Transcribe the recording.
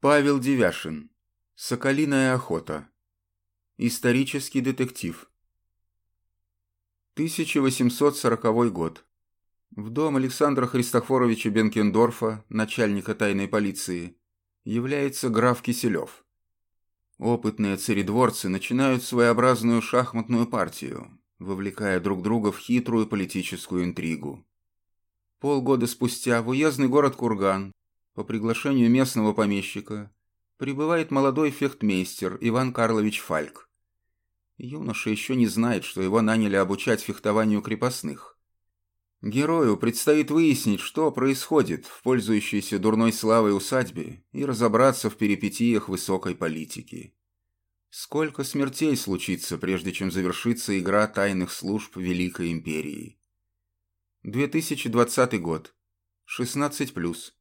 Павел Девяшин. Соколиная охота. Исторический детектив. 1840 год. В дом Александра Христофоровича Бенкендорфа, начальника тайной полиции, является граф Киселев. Опытные царедворцы начинают своеобразную шахматную партию, вовлекая друг друга в хитрую политическую интригу. Полгода спустя в уездный город Курган по приглашению местного помещика прибывает молодой фехтмейстер Иван Карлович Фальк. Юноша еще не знает, что его наняли обучать фехтованию крепостных. Герою предстоит выяснить, что происходит в пользующейся дурной славой усадьбе и разобраться в перипетиях высокой политики. Сколько смертей случится, прежде чем завершится игра тайных служб Великой Империи? 2020 год. 16+.